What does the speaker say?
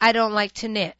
I don't like to knit.